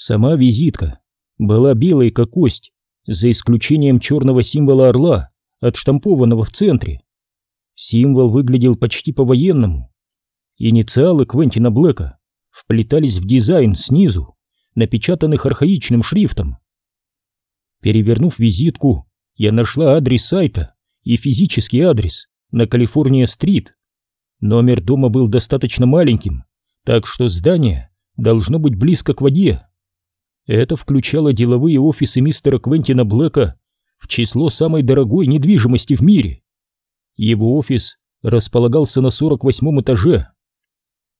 Сама визитка была белой, как кость, за исключением черного символа орла, отштампованного в центре. Символ выглядел почти по-военному. Инициалы Квентина Блэка вплетались в дизайн снизу, напечатанных архаичным шрифтом. Перевернув визитку, я нашла адрес сайта и физический адрес на Калифорния-стрит. Номер дома был достаточно маленьким, так что здание должно быть близко к воде. Это включало деловые офисы мистера Квентина Блэка в число самой дорогой недвижимости в мире. Его офис располагался на 48 этаже.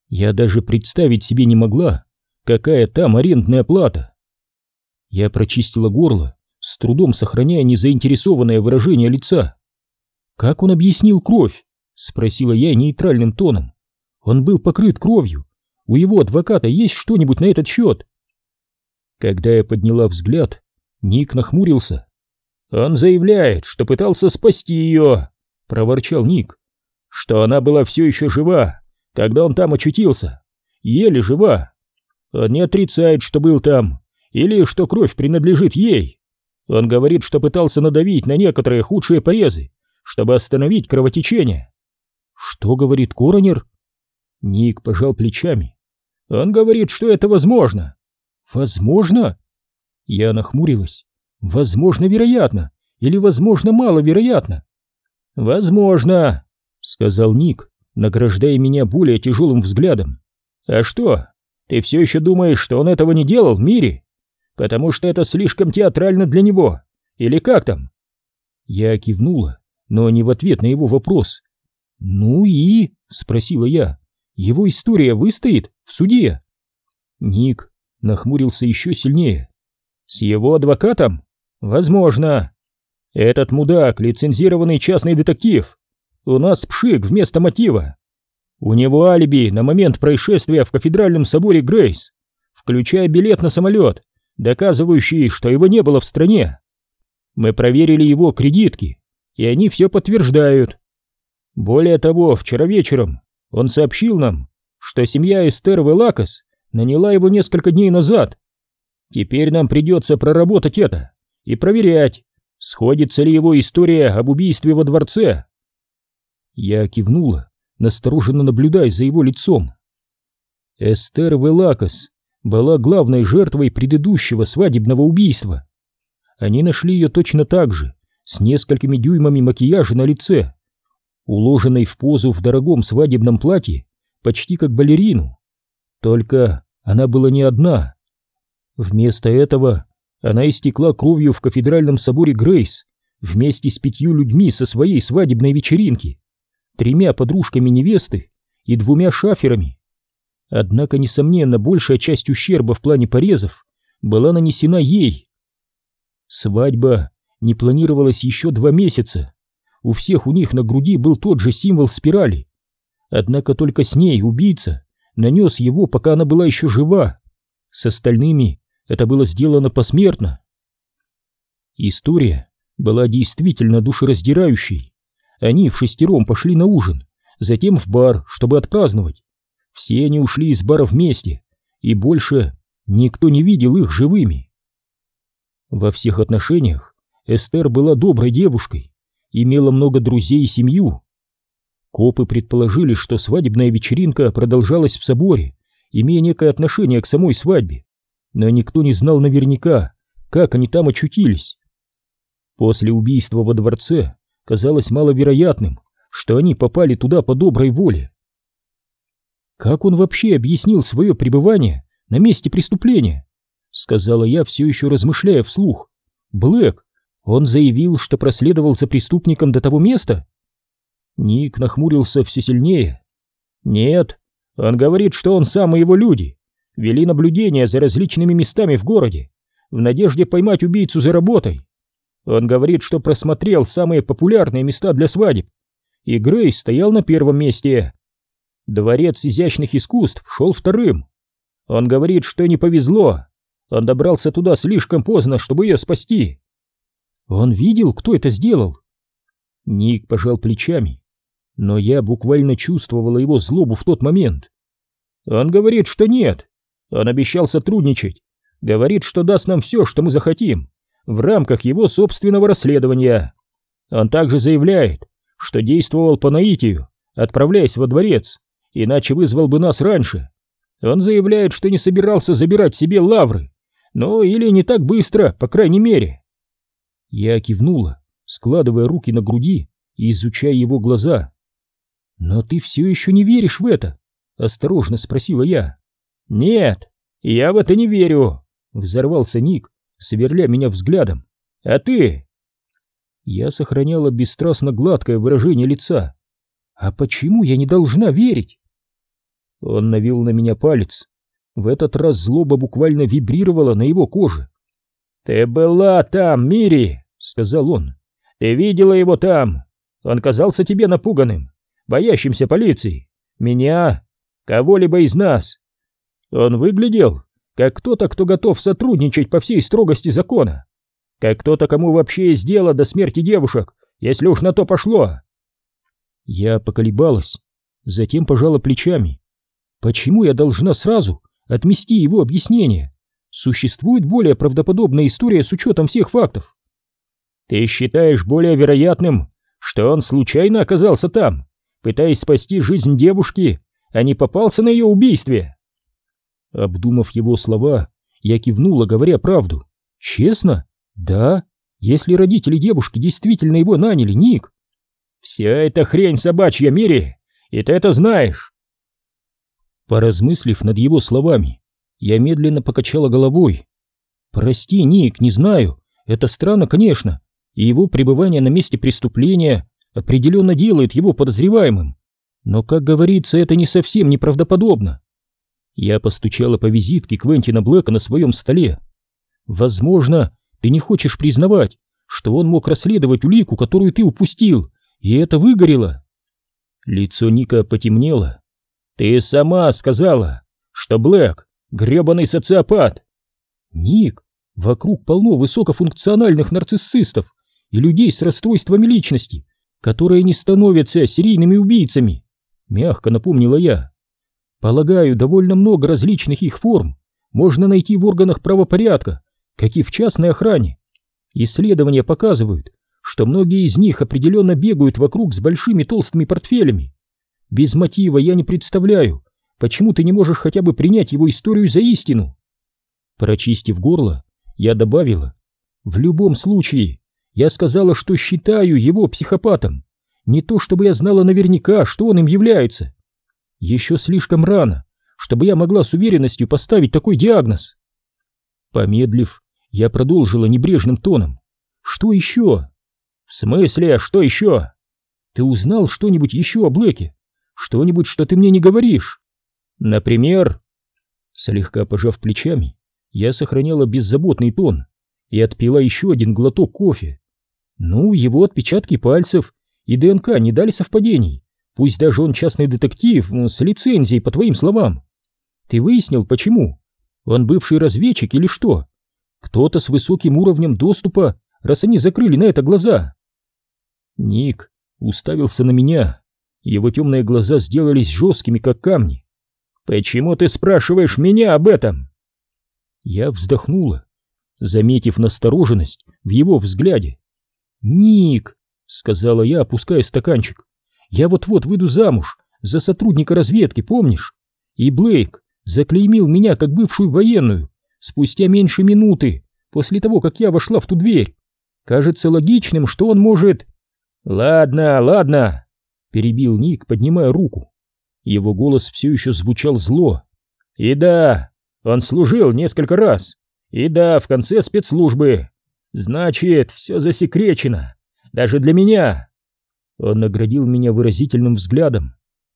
Я даже представить себе не могла, какая там арендная плата. Я прочистила горло, с трудом сохраняя незаинтересованное выражение лица. «Как он объяснил кровь?» — спросила я нейтральным тоном. «Он был покрыт кровью. У его адвоката есть что-нибудь на этот счет?» Когда я подняла взгляд, Ник нахмурился. «Он заявляет, что пытался спасти ее», — проворчал Ник, «что она была все еще жива, когда он там очутился, еле жива. Он не отрицает, что был там, или что кровь принадлежит ей. Он говорит, что пытался надавить на некоторые худшие порезы, чтобы остановить кровотечение». «Что говорит коронер?» Ник пожал плечами. «Он говорит, что это возможно, Возможно? Я нахмурилась. Возможно, вероятно. Или, возможно, маловероятно. Возможно, сказал Ник, награждая меня более тяжелым взглядом. А что? Ты все еще думаешь, что он этого не делал в мире? Потому что это слишком театрально для него. Или как там? Я кивнула, но не в ответ на его вопрос. «Ну и?» — спросила я. «Его история выстоит в суде?» Ник нахмурился еще сильнее. «С его адвокатом? Возможно. Этот мудак — лицензированный частный детектив. У нас пшик вместо мотива. У него алиби на момент происшествия в кафедральном соборе Грейс, включая билет на самолет, доказывающий, что его не было в стране. Мы проверили его кредитки, и они все подтверждают. Более того, вчера вечером он сообщил нам, что семья Эстер Велакос наняла его несколько дней назад. Теперь нам придется проработать это и проверять, сходится ли его история об убийстве во дворце. Я кивнула, настороженно наблюдая за его лицом. Эстер Велакос была главной жертвой предыдущего свадебного убийства. Они нашли ее точно так же, с несколькими дюймами макияжа на лице, уложенной в позу в дорогом свадебном платье, почти как балерину. Только она была не одна. Вместо этого она истекла кровью в кафедральном соборе Грейс вместе с пятью людьми со своей свадебной вечеринки, тремя подружками невесты и двумя шаферами. Однако, несомненно, большая часть ущерба в плане порезов была нанесена ей. Свадьба не планировалась еще два месяца. У всех у них на груди был тот же символ спирали. Однако только с ней убийца нанес его, пока она была еще жива. С остальными это было сделано посмертно. История была действительно душераздирающей. Они в шестером пошли на ужин, затем в бар, чтобы отпраздновать. Все они ушли из бара вместе, и больше никто не видел их живыми. Во всех отношениях Эстер была доброй девушкой, имела много друзей и семью, Копы предположили, что свадебная вечеринка продолжалась в соборе, имея некое отношение к самой свадьбе, но никто не знал наверняка, как они там очутились. После убийства во дворце казалось маловероятным, что они попали туда по доброй воле. «Как он вообще объяснил свое пребывание на месте преступления?» — сказала я, все еще размышляя вслух. «Блэк, он заявил, что проследовал за преступником до того места?» Ник нахмурился все сильнее. «Нет, он говорит, что он сам и его люди вели наблюдение за различными местами в городе, в надежде поймать убийцу за работой. Он говорит, что просмотрел самые популярные места для свадеб, и Грейс стоял на первом месте. Дворец изящных искусств шел вторым. Он говорит, что не повезло, он добрался туда слишком поздно, чтобы ее спасти. Он видел, кто это сделал?» Ник пожал плечами но я буквально чувствовала его злобу в тот момент. Он говорит, что нет. Он обещал сотрудничать, Говорит, что даст нам все, что мы захотим, в рамках его собственного расследования. Он также заявляет, что действовал по наитию, отправляясь во дворец, иначе вызвал бы нас раньше. Он заявляет, что не собирался забирать себе лавры, ну или не так быстро, по крайней мере. Я кивнула, складывая руки на груди и изучая его глаза. «Но ты все еще не веришь в это?» — осторожно спросила я. «Нет, я в это не верю», — взорвался Ник, сверля меня взглядом. «А ты?» Я сохраняла бесстрастно гладкое выражение лица. «А почему я не должна верить?» Он навел на меня палец. В этот раз злоба буквально вибрировала на его коже. «Ты была там, Мири!» — сказал он. «Ты видела его там! Он казался тебе напуганным, боящимся полиции, меня, кого-либо из нас. Он выглядел, как кто-то, кто готов сотрудничать по всей строгости закона, как кто-то, кому вообще есть дело до смерти девушек, если уж на то пошло». Я поколебалась, затем пожала плечами. «Почему я должна сразу отмести его объяснение? Существует более правдоподобная история с учетом всех фактов?» «Ты считаешь более вероятным, что он случайно оказался там, пытаясь спасти жизнь девушки, а не попался на ее убийстве?» Обдумав его слова, я кивнула, говоря правду. «Честно? Да. Если родители девушки действительно его наняли, Ник». «Вся эта хрень собачья, Мири, и ты это знаешь!» Поразмыслив над его словами, я медленно покачала головой. «Прости, Ник, не знаю. Это странно, конечно, и его пребывание на месте преступления определенно делает его подозреваемым. Но, как говорится, это не совсем неправдоподобно. Я постучала по визитке Квентина Блэка на своем столе. Возможно, ты не хочешь признавать, что он мог расследовать улику, которую ты упустил, и это выгорело. Лицо Ника потемнело. Ты сама сказала, что Блэк — гребаный социопат. Ник, вокруг полно высокофункциональных нарциссистов, и людей с расстройствами личности, которые не становятся серийными убийцами, мягко напомнила я. Полагаю, довольно много различных их форм можно найти в органах правопорядка, как и в частной охране. Исследования показывают, что многие из них определенно бегают вокруг с большими толстыми портфелями. Без мотива я не представляю, почему ты не можешь хотя бы принять его историю за истину. Прочистив горло, я добавила, в любом случае, я сказала, что считаю его психопатом. Не то чтобы я знала наверняка, что он им является. Еще слишком рано, чтобы я могла с уверенностью поставить такой диагноз. Помедлив, я продолжила небрежным тоном. Что еще? В смысле, что еще? Ты узнал что-нибудь еще о Блэке? Что-нибудь, что ты мне не говоришь? Например? Слегка пожав плечами, я сохраняла беззаботный тон и отпила еще один глоток кофе. Ну, его отпечатки пальцев и ДНК не дали совпадений. Пусть даже он частный детектив с лицензией, по твоим словам. Ты выяснил, почему? Он бывший разведчик или что? Кто-то с высоким уровнем доступа, раз они закрыли на это глаза. Ник уставился на меня. Его темные глаза сделались жесткими, как камни. «Почему ты спрашиваешь меня об этом?» Я вздохнула, заметив настороженность в его взгляде. «Ник», — сказала я, опуская стаканчик, — «я вот-вот выйду замуж за сотрудника разведки, помнишь? И Блейк заклеймил меня как бывшую военную спустя меньше минуты после того, как я вошла в ту дверь. Кажется логичным, что он может...» «Ладно, ладно», — перебил Ник, поднимая руку. Его голос все еще звучал зло. «И да, он служил несколько раз. И да, в конце спецслужбы. Значит, все засекречено. Даже для меня. Он наградил меня выразительным взглядом.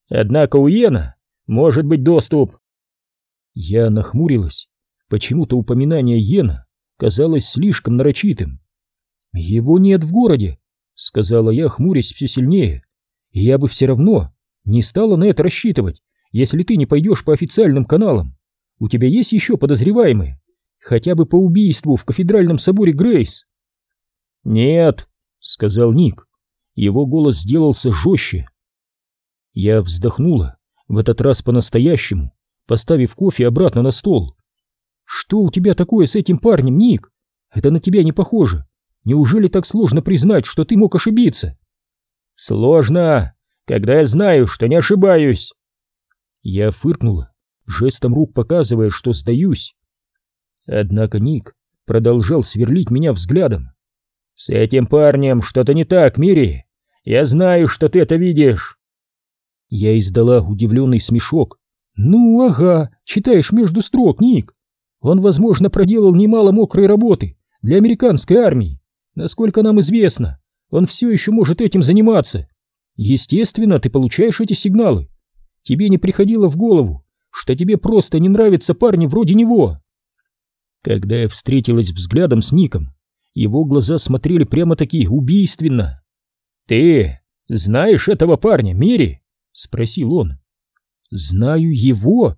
Однако у Йена может быть доступ. Я нахмурилась. Почему-то упоминание Йена казалось слишком нарочитым. «Его нет в городе», — сказала я, хмурясь все сильнее. «Я бы все равно не стала на это рассчитывать, если ты не пойдешь по официальным каналам. У тебя есть еще подозреваемые?» Хотя бы по убийству в кафедральном соборе Грейс. Нет, сказал Ник. Его голос сделался жестче. Я вздохнула, в этот раз по-настоящему, поставив кофе обратно на стол. Что у тебя такое с этим парнем, Ник? Это на тебя не похоже. Неужели так сложно признать, что ты мог ошибиться? Сложно, когда я знаю, что не ошибаюсь. Я фыркнула, жестом рук показывая, что сдаюсь. Однако Ник продолжал сверлить меня взглядом. «С этим парнем что-то не так, Мири. Я знаю, что ты это видишь». Я издала удивленный смешок. «Ну, ага, читаешь между строк, Ник. Он, возможно, проделал немало мокрой работы для американской армии. Насколько нам известно, он все еще может этим заниматься. Естественно, ты получаешь эти сигналы. Тебе не приходило в голову, что тебе просто не нравятся парни вроде него. Когда я встретилась взглядом с Ником, его глаза смотрели прямо-таки убийственно. «Ты знаешь этого парня, Мири?» — спросил он. «Знаю его?»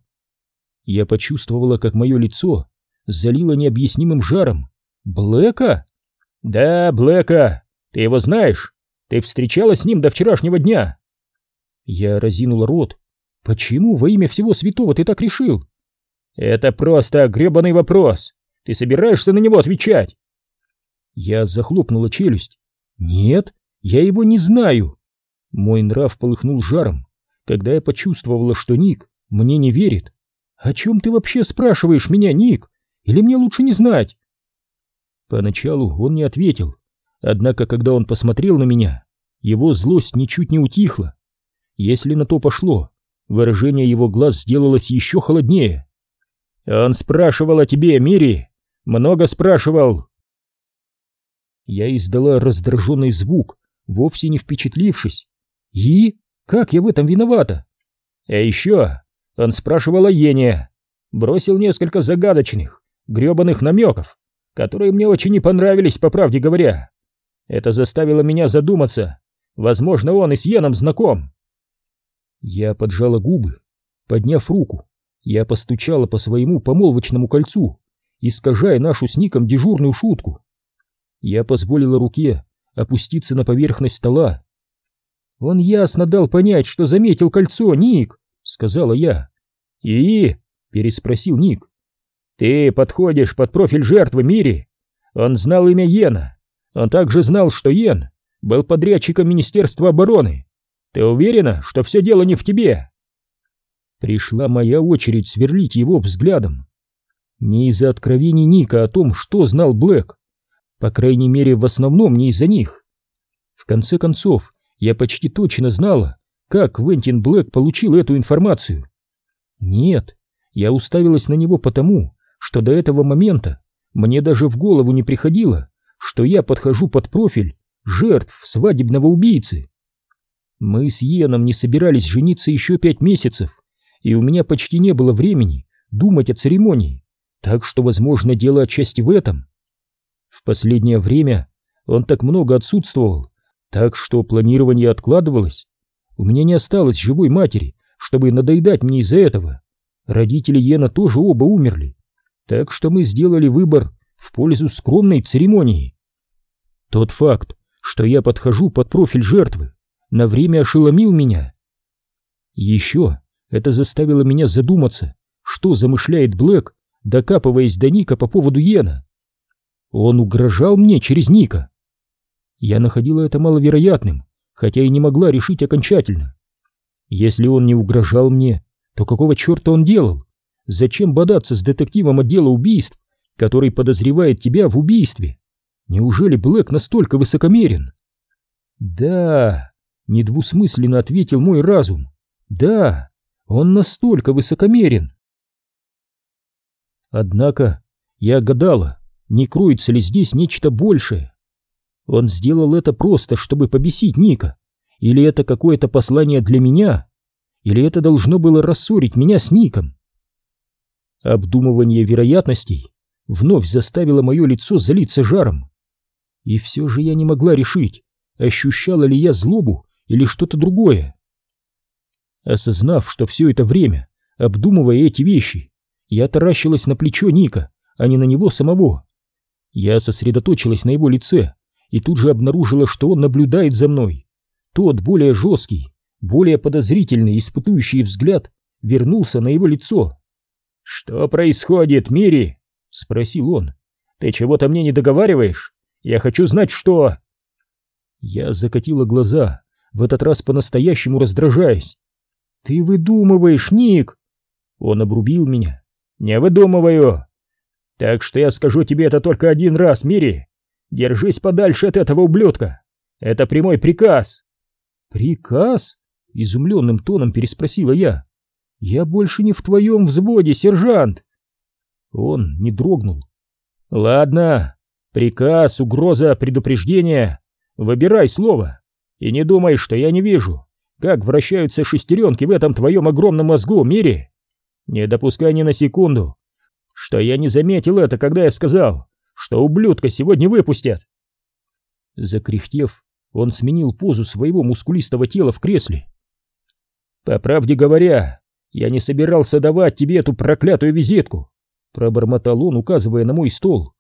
Я почувствовала, как мое лицо залило необъяснимым жаром. «Блэка?» «Да, Блэка. Ты его знаешь? Ты встречалась с ним до вчерашнего дня?» Я разинула рот. «Почему во имя всего святого ты так решил?» «Это просто гребаный вопрос. Ты собираешься на него отвечать?» Я захлопнула челюсть. «Нет, я его не знаю». Мой нрав полыхнул жаром, когда я почувствовала, что Ник мне не верит. «О чем ты вообще спрашиваешь меня, Ник? Или мне лучше не знать?» Поначалу он не ответил, однако, когда он посмотрел на меня, его злость ничуть не утихла. Если на то пошло, выражение его глаз сделалось еще холоднее. «Он спрашивал о тебе, Мири! Много спрашивал!» Я издала раздраженный звук, вовсе не впечатлившись. «И? Как я в этом виновата?» «А еще он спрашивал о Йене, бросил несколько загадочных, гребаных намеков, которые мне очень не понравились, по правде говоря. Это заставило меня задуматься. Возможно, он и с Йеном знаком. Я поджала губы. Подняв руку, я постучала по своему помолвочному кольцу, искажая нашу с Ником дежурную шутку. Я позволила руке опуститься на поверхность стола. «Он ясно дал понять, что заметил кольцо, Ник!» — сказала я. «И?» — переспросил Ник. «Ты подходишь под профиль жертвы Мири. Он знал имя Йена. Он также знал, что Йен был подрядчиком Министерства обороны. Ты уверена, что все дело не в тебе?» Пришла моя очередь сверлить его взглядом. Не из-за откровений Ника о том, что знал Блэк. По крайней мере, в основном не из-за них. В конце концов, я почти точно знала, как Квентин Блэк получил эту информацию. Нет, я уставилась на него потому, что до этого момента мне даже в голову не приходило, что я подхожу под профиль жертв свадебного убийцы. Мы с Йеном не собирались жениться еще пять месяцев, и у меня почти не было времени думать о церемонии, так что, возможно, дело отчасти в этом. В последнее время он так много отсутствовал, так что планирование откладывалось. У меня не осталось живой матери, чтобы надоедать мне из-за этого. Родители Йена тоже оба умерли, так что мы сделали выбор в пользу скромной церемонии. Тот факт, что я подхожу под профиль жертвы, на время ошеломил меня. Еще это заставило меня задуматься, что замышляет Блэк, докапываясь до Ника по поводу Йена. Он угрожал мне через Ника. Я находила это маловероятным, хотя и не могла решить окончательно. Если он не угрожал мне, то какого черта он делал? Зачем бодаться с детективом отдела убийств, который подозревает тебя в убийстве? Неужели Блэк настолько высокомерен? Да, недвусмысленно ответил мой разум. Да, он настолько высокомерен. Однако я гадала, не кроется ли здесь нечто большее. Он сделал это просто, чтобы побесить Ника. Или это какое-то послание для меня? Или это должно было рассорить меня с Ником? Обдумывание вероятностей вновь заставило мое лицо залиться жаром. И все же я не могла решить, ощущала ли я злобу или что-то другое. Осознав, что все это время, обдумывая эти вещи, я таращилась на плечо Ника, а не на него самого. Я сосредоточилась на его лице и тут же обнаружила, что он наблюдает за мной. Тот, более жесткий, более подозрительный, испытующий взгляд вернулся на его лицо. «Что происходит, Мири?» — спросил он. «Ты чего-то мне не договариваешь? Я хочу знать, что...» Я закатила глаза, в этот раз по-настоящему раздражаясь. «Ты выдумываешь, Ник!» Он обрубил меня. «Не выдумываю! Так что я скажу тебе это только один раз, Мири! Держись подальше от этого ублюдка! Это прямой приказ!» «Приказ?» — изумленным тоном переспросила я. «Я больше не в твоем взводе, сержант!» Он не дрогнул. «Ладно, приказ, угроза, предупреждение. Выбирай слово. И не думай, что я не вижу, как вращаются шестеренки в этом твоем огромном мозгу, мире. Не допускай ни на секунду, что я не заметил это, когда я сказал, что ублюдка сегодня выпустят. Закряхтев, он сменил позу своего мускулистого тела в кресле. По правде говоря, я не собирался давать тебе эту проклятую визитку, пробормотал он, указывая на мой стол.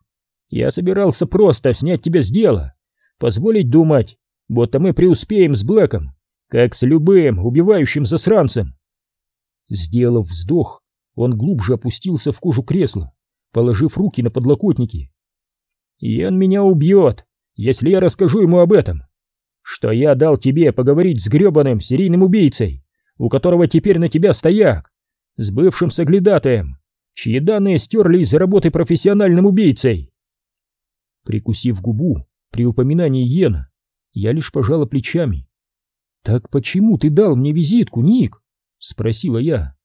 Я собирался просто снять тебя с дела, позволить думать, будто мы преуспеем с Блэком, как с любым убивающим засранцем. Сделав вздох, он глубже опустился в кожу кресла, положив руки на подлокотники. «Ян меня убьет, если я расскажу ему об этом. Что я дал тебе поговорить с гребаным серийным убийцей, у которого теперь на тебя стояк, с бывшим соглядатаем, чьи данные стерли из работы профессиональным убийцей». Прикусив губу при упоминании Йена, я лишь пожала плечами. «Так почему ты дал мне визитку, Ник?» — спросила я.